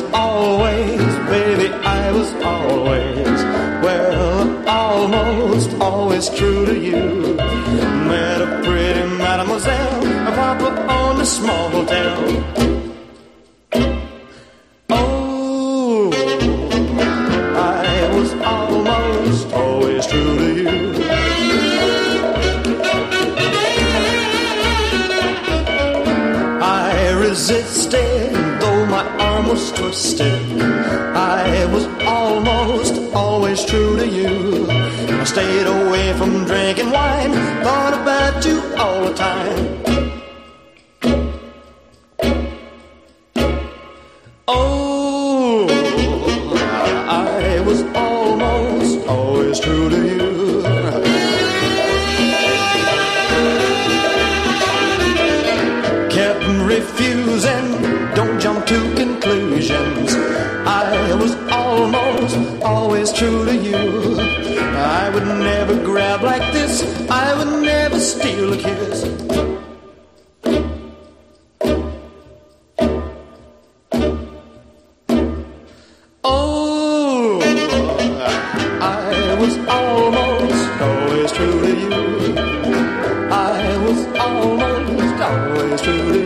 was always, baby, I was always, well, almost always true to you. Met a pretty mademoiselle, a papa on a small hotel. Resisted, though my arm was twisted. I was almost always true to you. I stayed away from drinking wine, thought about you all the time. refusing. Don't jump to conclusions. I was almost always true to you. I would never grab like this. I would never steal a kiss. Oh, I was almost always true to you. I was almost always true